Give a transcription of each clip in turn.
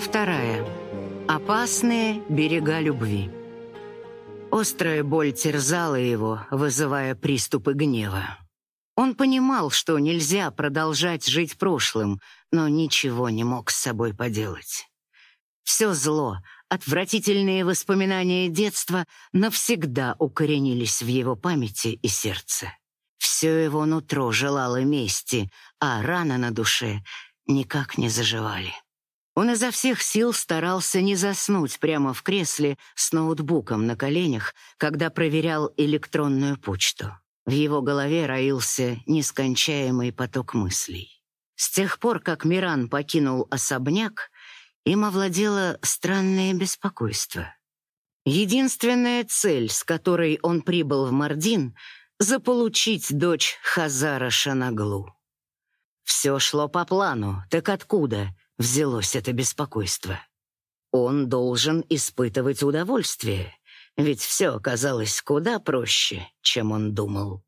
Вторая. Опасные берега любви. Острая боль терзала его, вызывая приступы гнева. Он понимал, что нельзя продолжать жить прошлым, но ничего не мог с собой поделать. Все зло, отвратительные воспоминания детства навсегда укоренились в его памяти и сердце. Все его нутро желало мести, а раны на душе никак не заживали. Он изо всех сил старался не заснуть прямо в кресле с ноутбуком на коленях, когда проверял электронную почту. В его голове роился нескончаемый поток мыслей. С тех пор, как Миран покинул особняк, им овладело странное беспокойство. Единственная цель, с которой он прибыл в Мардин — заполучить дочь Хазара Шанаглу. Все шло по плану, так откуда взялось это беспокойство. Он должен испытывать удовольствие, ведь все оказалось куда проще, чем он думал.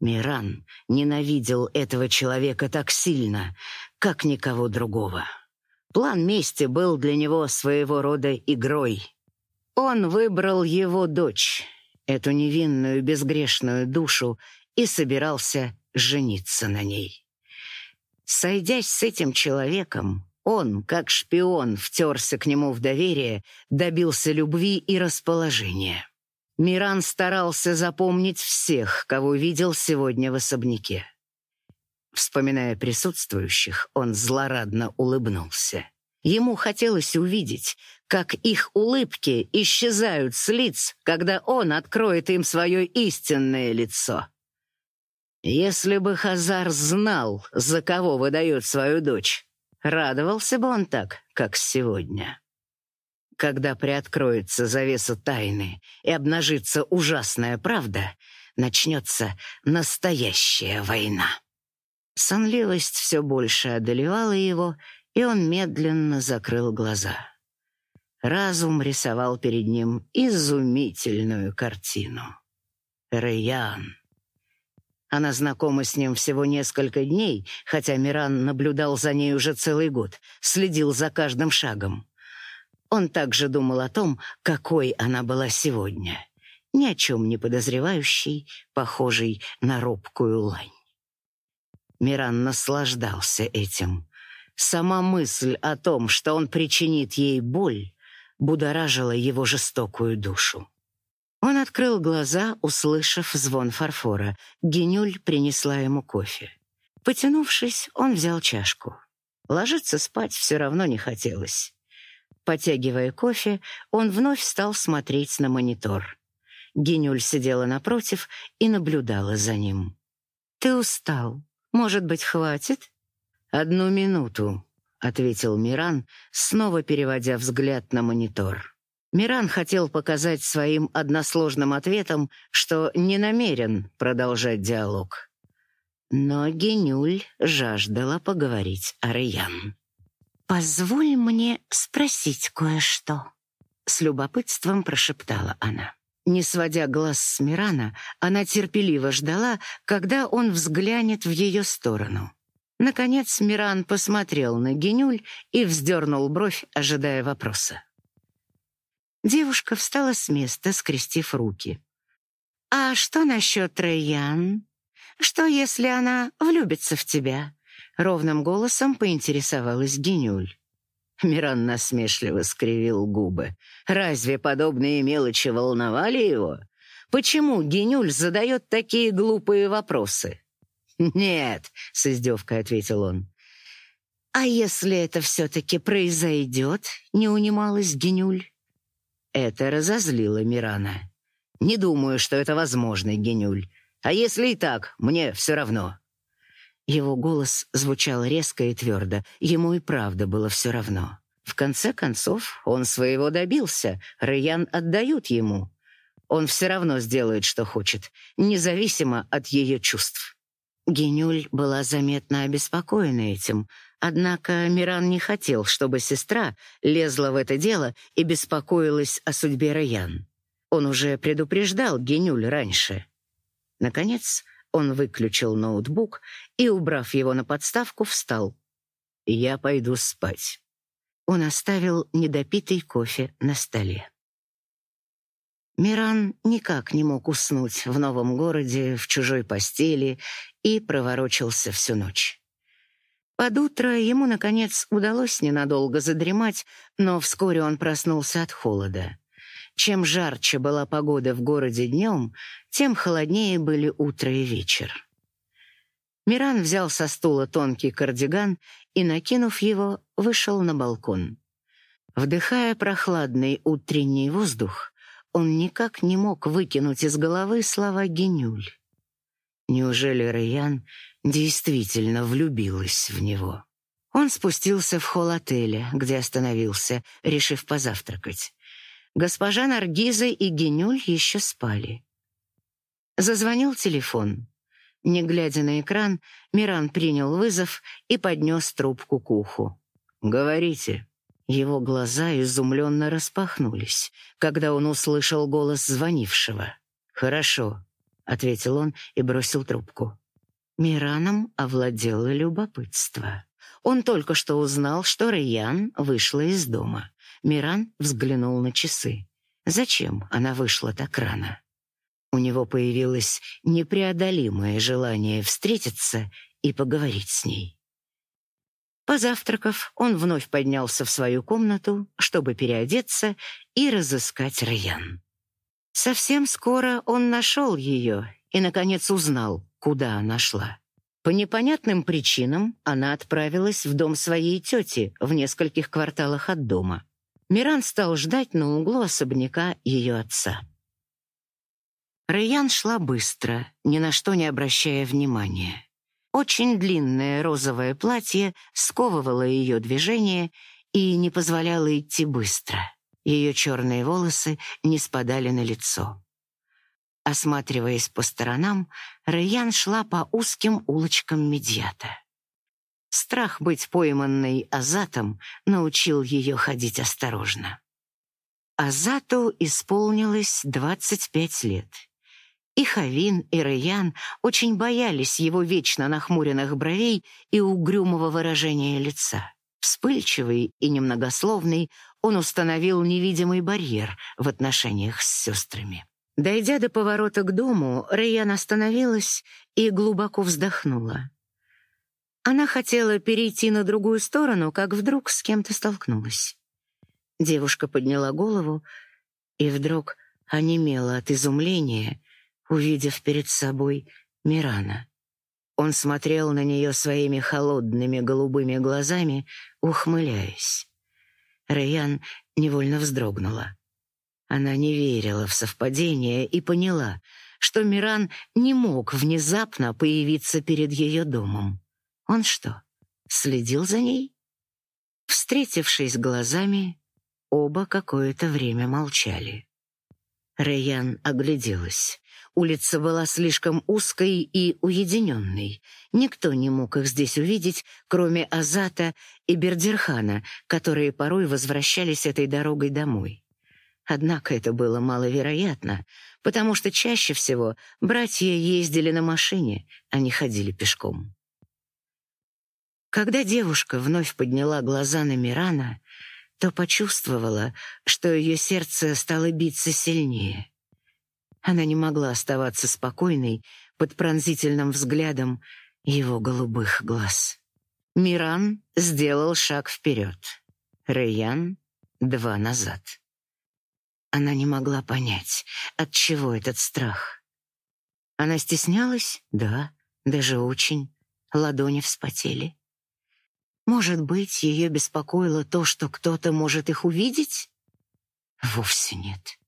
Миран ненавидел этого человека так сильно, как никого другого. План мести был для него своего рода игрой. Он выбрал его дочь, эту невинную безгрешную душу, и собирался жениться на ней. Сойдясь с этим человеком, он, как шпион, втерся к нему в доверие, добился любви и расположения. Миран старался запомнить всех, кого видел сегодня в особняке. Вспоминая присутствующих, он злорадно улыбнулся. Ему хотелось увидеть, как их улыбки исчезают с лиц, когда он откроет им свое истинное лицо. Если бы Хазар знал, за кого выдает свою дочь, радовался бы он так, как сегодня. Когда приоткроется завеса тайны и обнажится ужасная правда, начнется настоящая война. Сонливость все больше одолевала его, и он медленно закрыл глаза. Разум рисовал перед ним изумительную картину. Раян она знакома с ним всего несколько дней, хотя Миран наблюдал за ней уже целый год, следил за каждым шагом. Он также думал о том, какой она была сегодня. Ни о чем не подозревающей, похожей на робкую лань. Миран наслаждался этим. Сама мысль о том, что он причинит ей боль, будоражила его жестокую душу. Он открыл глаза, услышав звон фарфора. Генюль принесла ему кофе. Потянувшись, он взял чашку. Ложиться спать все равно не хотелось. Потягивая кофе, он вновь стал смотреть на монитор. Генюль сидела напротив и наблюдала за ним. «Ты устал. Может быть, хватит?» «Одну минуту», — ответил Миран, снова переводя взгляд на монитор. Миран хотел показать своим односложным ответом, что не намерен продолжать диалог. Но Генюль жаждала поговорить о Раян. «Позволь мне спросить кое-что», — с любопытством прошептала она. Не сводя глаз с Мирана, она терпеливо ждала, когда он взглянет в ее сторону. Наконец Миран посмотрел на Генюль и вздернул бровь, ожидая вопроса. Девушка встала с места, скрестив руки. «А что насчет Рэйян? Что, если она влюбится в тебя?» Ровным голосом поинтересовалась Генюль. Миран насмешливо скривил губы. «Разве подобные мелочи волновали его? Почему Генюль задает такие глупые вопросы?» «Нет», — с издевкой ответил он. «А если это все-таки произойдет?» — не унималась Генюль. Это разозлило Мирана. «Не думаю, что это возможно, Генюль. А если и так, мне все равно». Его голос звучал резко и твердо. Ему и правда было все равно. В конце концов, он своего добился. Раян отдают ему. Он все равно сделает, что хочет, независимо от ее чувств. Генюль была заметно обеспокоена этим, однако Миран не хотел, чтобы сестра лезла в это дело и беспокоилась о судьбе Раян. Он уже предупреждал Генюль раньше. Наконец, он выключил ноутбук и, убрав его на подставку, встал. «Я пойду спать». он оставил недопитый кофе на столе. Миран никак не мог уснуть в новом городе, в чужой постели и проворочился всю ночь. Под утро ему, наконец, удалось ненадолго задремать, но вскоре он проснулся от холода. Чем жарче была погода в городе днем, тем холоднее были утро и вечер. Миран взял со стула тонкий кардиган и, накинув его, вышел на балкон. Вдыхая прохладный утренний воздух, он никак не мог выкинуть из головы слова «генюль». Неужели Райан действительно влюбилась в него? Он спустился в холл отеля, где остановился, решив позавтракать. Госпожа Наргиза и Генюль еще спали. Зазвонил телефон. Не глядя на экран, Миран принял вызов и поднес трубку к уху. «Говорите». Его глаза изумленно распахнулись, когда он услышал голос звонившего. «Хорошо», — ответил он и бросил трубку. Мираном овладело любопытство. Он только что узнал, что Райан вышла из дома. Миран взглянул на часы. Зачем она вышла так рано? У него появилось непреодолимое желание встретиться и поговорить с ней. Позавтракав, он вновь поднялся в свою комнату, чтобы переодеться и разыскать Райан. Совсем скоро он нашел ее и, наконец, узнал, куда она шла. По непонятным причинам она отправилась в дом своей тети в нескольких кварталах от дома. Миран стал ждать на углу особняка ее отца. Райан шла быстро, ни на что не обращая внимания. Очень длинное розовое платье сковывало ее движение и не позволяло идти быстро. Ее черные волосы не спадали на лицо. Осматриваясь по сторонам, Райан шла по узким улочкам Медьята. Страх быть пойманной Азатом научил ее ходить осторожно. Азату исполнилось 25 лет. И Хавин, и Раян очень боялись его вечно нахмуренных бровей и угрюмого выражения лица. Вспыльчивый и немногословный, он установил невидимый барьер в отношениях с сестрами. Дойдя до поворота к дому, Раян остановилась и глубоко вздохнула. Она хотела перейти на другую сторону, как вдруг с кем-то столкнулась. Девушка подняла голову и вдруг онемела от изумления увидев перед собой Мирана. Он смотрел на нее своими холодными голубыми глазами, ухмыляясь. Райан невольно вздрогнула. Она не верила в совпадение и поняла, что Миран не мог внезапно появиться перед ее домом. Он что, следил за ней? Встретившись глазами, оба какое-то время молчали. Рэйян огляделась. Улица была слишком узкой и уединенной. Никто не мог их здесь увидеть, кроме Азата и Бердерхана, которые порой возвращались этой дорогой домой. Однако это было маловероятно, потому что чаще всего братья ездили на машине, а не ходили пешком. Когда девушка вновь подняла глаза на Мирана, то почувствовала, что ее сердце стало биться сильнее. Она не могла оставаться спокойной под пронзительным взглядом его голубых глаз. Миран сделал шаг вперед. Рэйян — два назад. Она не могла понять, от чего этот страх. Она стеснялась? Да, даже очень. Ладони вспотели. Может быть, ее беспокоило то, что кто-то может их увидеть? Вовсе нет.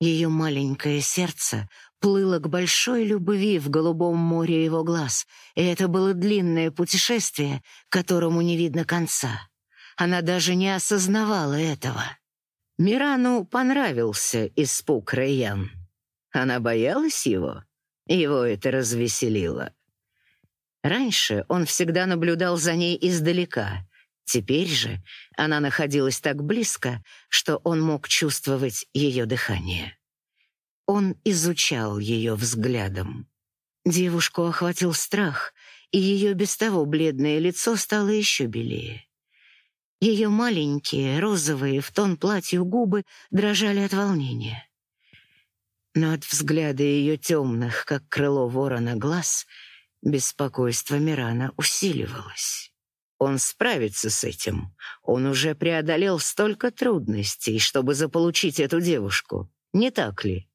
Ее маленькое сердце плыло к большой любви в голубом море его глаз, и это было длинное путешествие, которому не видно конца. Она даже не осознавала этого. Мирану понравился испуг Рэйян. Она боялась его. Его это развеселило. Раньше он всегда наблюдал за ней издалека. Теперь же она находилась так близко, что он мог чувствовать ее дыхание. Он изучал ее взглядом. Девушку охватил страх, и ее без того бледное лицо стало еще белее. Ее маленькие, розовые, в тон платью губы дрожали от волнения. Но от взгляда ее темных, как крыло ворона, глаз беспокойство Мирана усиливалось. Он справится с этим. Он уже преодолел столько трудностей, чтобы заполучить эту девушку. Не так ли?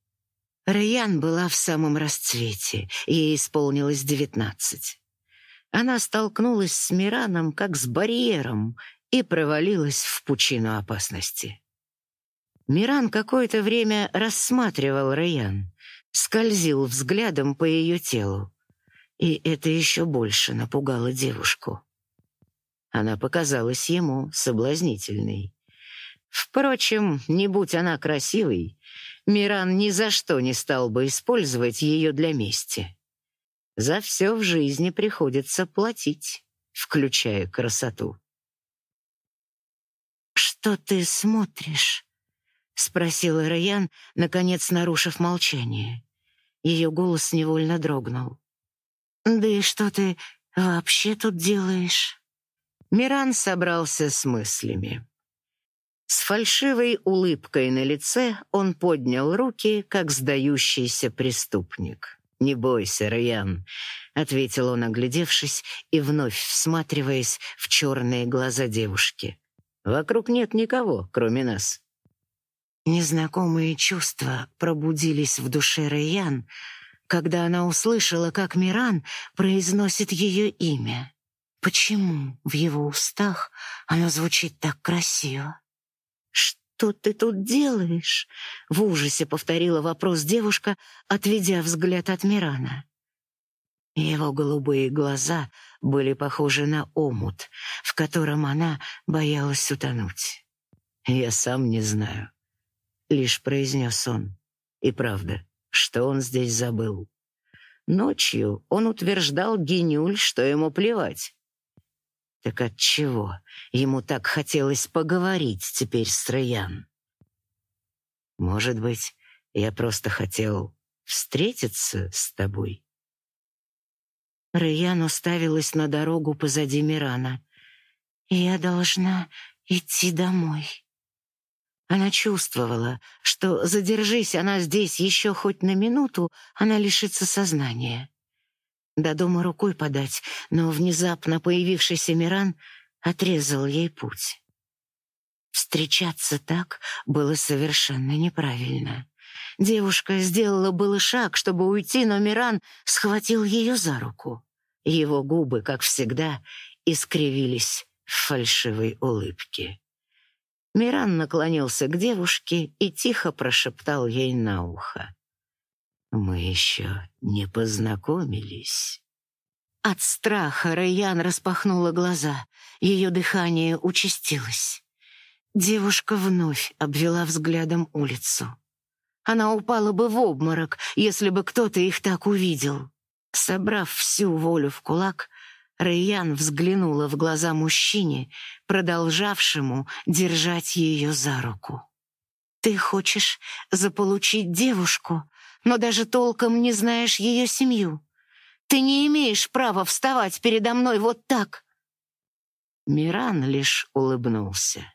Раян была в самом расцвете, ей исполнилось девятнадцать. Она столкнулась с Мираном как с барьером и провалилась в пучину опасности. Миран какое-то время рассматривал Раян, скользил взглядом по ее телу, и это еще больше напугало девушку. Она показалась ему соблазнительной. Впрочем, не будь она красивой, Миран ни за что не стал бы использовать ее для мести. За все в жизни приходится платить, включая красоту. «Что ты смотришь?» — спросила Раян, наконец нарушив молчание. Ее голос невольно дрогнул. «Да и что ты вообще тут делаешь?» Миран собрался с мыслями. С фальшивой улыбкой на лице он поднял руки, как сдающийся преступник. «Не бойся, Раян», — ответил он, оглядевшись и вновь всматриваясь в черные глаза девушки. «Вокруг нет никого, кроме нас». Незнакомые чувства пробудились в душе Раян, когда она услышала, как Миран произносит ее имя. Почему в его устах оно звучит так красиво? «Что ты тут делаешь?» — в ужасе повторила вопрос девушка, отведя взгляд от Мирана. Его голубые глаза были похожи на омут, в котором она боялась утонуть. «Я сам не знаю», — лишь произнес он. И правда, что он здесь забыл? Ночью он утверждал Генюль, что ему плевать. Так отчего ему так хотелось поговорить теперь с Троян? Может быть, я просто хотел встретиться с тобой? Раян уставилась на дорогу позади Мирана. «Я должна идти домой». Она чувствовала, что, задержись она здесь еще хоть на минуту, она лишится сознания. До дома рукой подать, но внезапно появившийся Миран отрезал ей путь. Встречаться так было совершенно неправильно. Девушка сделала было шаг, чтобы уйти, но Миран схватил ее за руку. Его губы, как всегда, искривились в фальшивой улыбке. Миран наклонился к девушке и тихо прошептал ей на ухо. Мы еще не познакомились. От страха Райан распахнула глаза. Ее дыхание участилось. Девушка вновь обвела взглядом улицу. Она упала бы в обморок, если бы кто-то их так увидел. Собрав всю волю в кулак, Райан взглянула в глаза мужчине, продолжавшему держать ее за руку. «Ты хочешь заполучить девушку, но даже толком не знаешь ее семью. Ты не имеешь права вставать передо мной вот так. Миран лишь улыбнулся.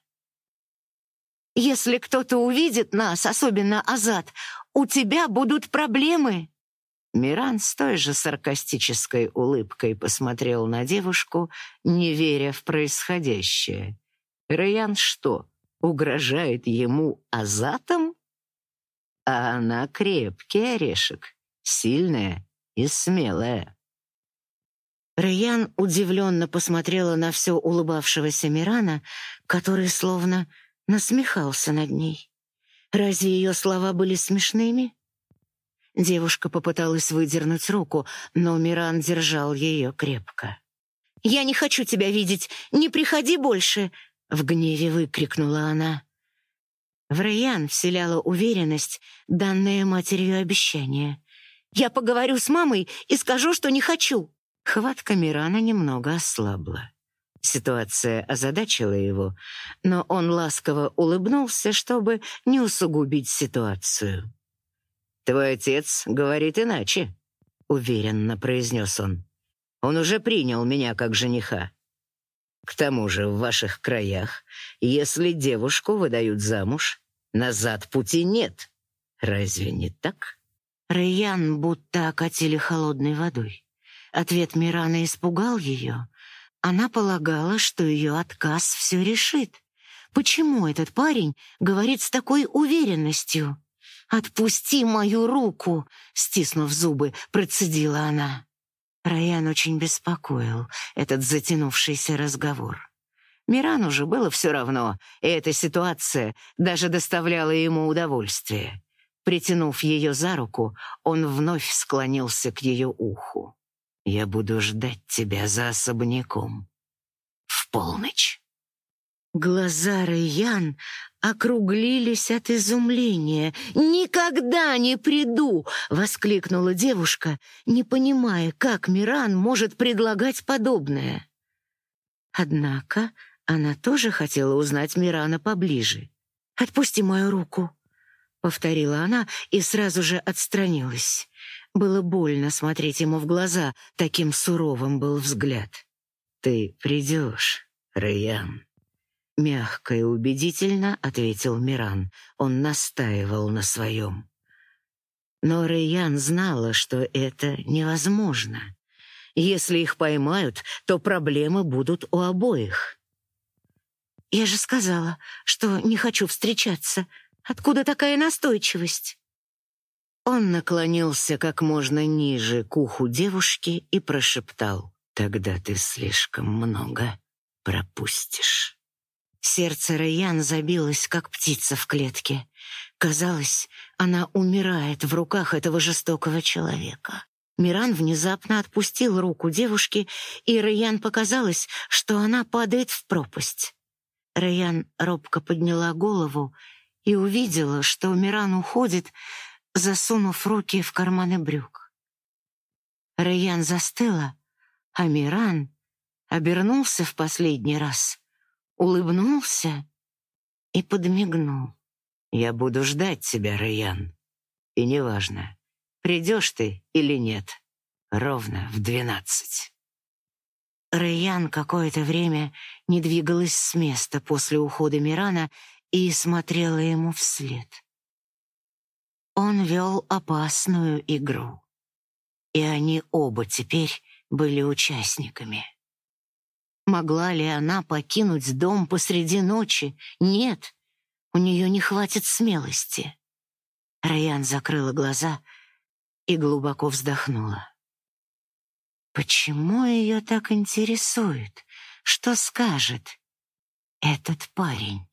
Если кто-то увидит нас, особенно Азат, у тебя будут проблемы. Миран с той же саркастической улыбкой посмотрел на девушку, не веря в происходящее. Раян что, угрожает ему Азатом? А она крепкий орешек, сильная и смелая. Раян удивленно посмотрела на все улыбавшегося Мирана, который словно насмехался над ней. Разве ее слова были смешными? Девушка попыталась выдернуть руку, но Миран держал ее крепко. «Я не хочу тебя видеть! Не приходи больше!» — в гневе выкрикнула она. В Райан вселяла уверенность, данное матерью обещание. «Я поговорю с мамой и скажу, что не хочу!» Хватка Мирана немного ослабла. Ситуация озадачила его, но он ласково улыбнулся, чтобы не усугубить ситуацию. «Твой отец говорит иначе», — уверенно произнес он. «Он уже принял меня как жениха». К тому же в ваших краях, если девушку выдают замуж, назад пути нет. Разве не так? Райан будто окатили холодной водой. Ответ Мирана испугал ее. Она полагала, что ее отказ все решит. Почему этот парень говорит с такой уверенностью? «Отпусти мою руку!» — стиснув зубы, процедила она. Райан очень беспокоил этот затянувшийся разговор. Мирану же было все равно, и эта ситуация даже доставляла ему удовольствие. Притянув ее за руку, он вновь склонился к ее уху. «Я буду ждать тебя за особняком. В полночь». Глаза Райан округлились от изумления. «Никогда не приду!» — воскликнула девушка, не понимая, как Миран может предлагать подобное. Однако она тоже хотела узнать Мирана поближе. «Отпусти мою руку», — повторила она и сразу же отстранилась. Было больно смотреть ему в глаза, таким суровым был взгляд. «Ты придешь, Райан», Мягко и убедительно ответил Миран. Он настаивал на своем. Но Рэйян знала, что это невозможно. Если их поймают, то проблемы будут у обоих. «Я же сказала, что не хочу встречаться. Откуда такая настойчивость?» Он наклонился как можно ниже к уху девушки и прошептал. «Тогда ты слишком много пропустишь». Сердце Райан забилось, как птица в клетке. Казалось, она умирает в руках этого жестокого человека. Миран внезапно отпустил руку девушки, и Райан показалось, что она падает в пропасть. Райан робко подняла голову и увидела, что Миран уходит, засунув руки в карманы брюк. Райан застыла, а Миран обернулся в последний раз улыбнулся и подмигнул. «Я буду ждать тебя, Райан. И неважно, придешь ты или нет, ровно в двенадцать». Райан какое-то время не двигалась с места после ухода Мирана и смотрела ему вслед. Он вел опасную игру, и они оба теперь были участниками. Могла ли она покинуть дом посреди ночи? Нет, у нее не хватит смелости. Райан закрыла глаза и глубоко вздохнула. Почему ее так интересует? Что скажет этот парень?